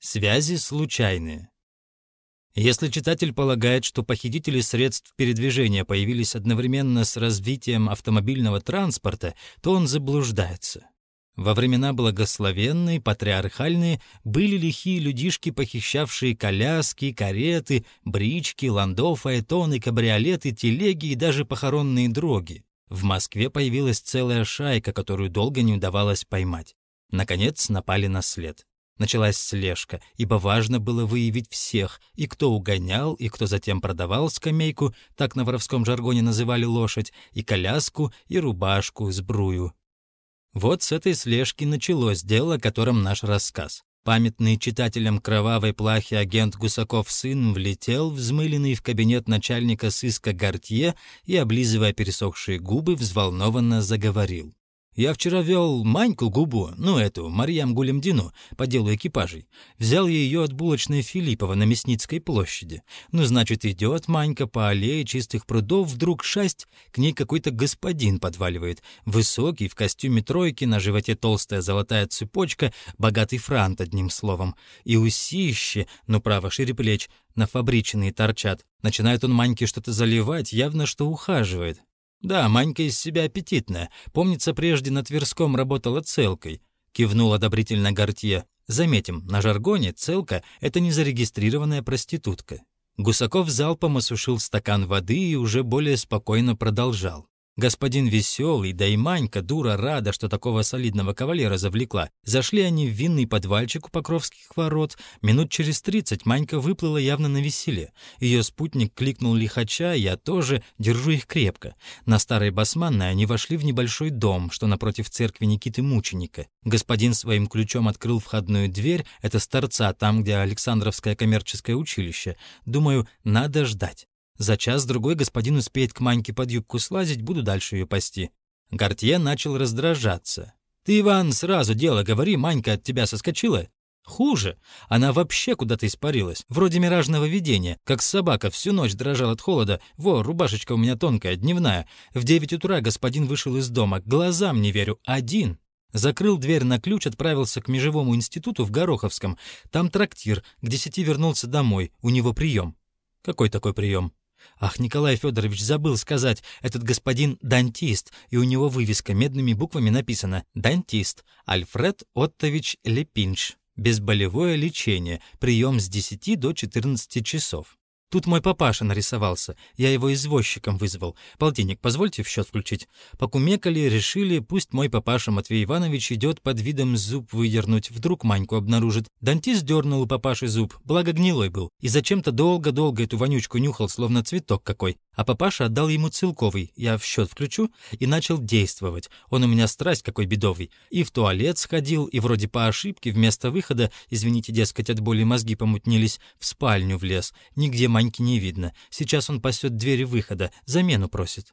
Связи случайные. Если читатель полагает, что похитители средств передвижения появились одновременно с развитием автомобильного транспорта, то он заблуждается. Во времена благословенные, патриархальные, были лихие людишки, похищавшие коляски, кареты, брички, ландов, аэтоны, кабриолеты, телеги и даже похоронные дроги. В Москве появилась целая шайка, которую долго не удавалось поймать. Наконец напали на след. Началась слежка, ибо важно было выявить всех, и кто угонял, и кто затем продавал скамейку, так на воровском жаргоне называли лошадь, и коляску, и рубашку, сбрую. Вот с этой слежки началось дело, о котором наш рассказ. Памятный читателям кровавой плахи агент Гусаков сын влетел, взмыленный в кабинет начальника сыска Гортье и, облизывая пересохшие губы, взволнованно заговорил. Я вчера вел Маньку Губу, ну эту, Марьям Гулемдину, по делу экипажей. Взял я ее от булочной Филиппова на Мясницкой площади. Ну, значит, идет Манька по аллее чистых прудов, вдруг шасть, к ней какой-то господин подваливает. Высокий, в костюме тройки, на животе толстая золотая цепочка, богатый франт, одним словом. И усище, ну, право, шире плеч, на фабричные торчат. Начинает он Маньке что-то заливать, явно что ухаживает. «Да, Манька из себя аппетитная. Помнится, прежде на Тверском работала целкой», — кивнул одобрительно Гортье. «Заметим, на жаргоне целка — это незарегистрированная проститутка». Гусаков залпом осушил стакан воды и уже более спокойно продолжал. Господин веселый, да и Манька, дура, рада, что такого солидного кавалера завлекла. Зашли они в винный подвальчик у Покровских ворот. Минут через тридцать Манька выплыла явно на веселе. Ее спутник кликнул лихача, я тоже, держу их крепко. На старой басманной они вошли в небольшой дом, что напротив церкви Никиты Мученика. Господин своим ключом открыл входную дверь, это с торца, там, где Александровское коммерческое училище. Думаю, надо ждать. За час-другой господин успеет к Маньке под юбку слазить, буду дальше ее пасти». Гортье начал раздражаться. «Ты, Иван, сразу дело говори, Манька от тебя соскочила?» Хуже. Она вообще куда-то испарилась, вроде миражного видения, как собака всю ночь дрожал от холода. Во, рубашечка у меня тонкая, дневная. В девять утра господин вышел из дома, глазам не верю, один. Закрыл дверь на ключ, отправился к Межевому институту в Гороховском. Там трактир, к десяти вернулся домой, у него прием. Какой такой прием? Ах, Николай Федорович забыл сказать, этот господин дантист, и у него вывеска медными буквами написана «Дантист Альфред Оттович Лепинш». Безболевое лечение, прием с 10 до 14 часов. Тут мой папаша нарисовался, я его извозчиком вызвал. Полтинник, позвольте в счет включить. Покумекали, решили, пусть мой папаша Матвей Иванович идет под видом зуб выдернуть, вдруг Маньку обнаружит. Дантист дернул у папаши зуб, благо гнилой был, и зачем-то долго-долго эту вонючку нюхал, словно цветок какой. А папаша отдал ему целковый, я в счет включу, и начал действовать. Он у меня страсть какой бедовый. И в туалет сходил, и вроде по ошибке вместо выхода, извините, дескать, от боли мозги помутнились, в спальню влез. Нигде Маньки не видно. Сейчас он пасет двери выхода, замену просит.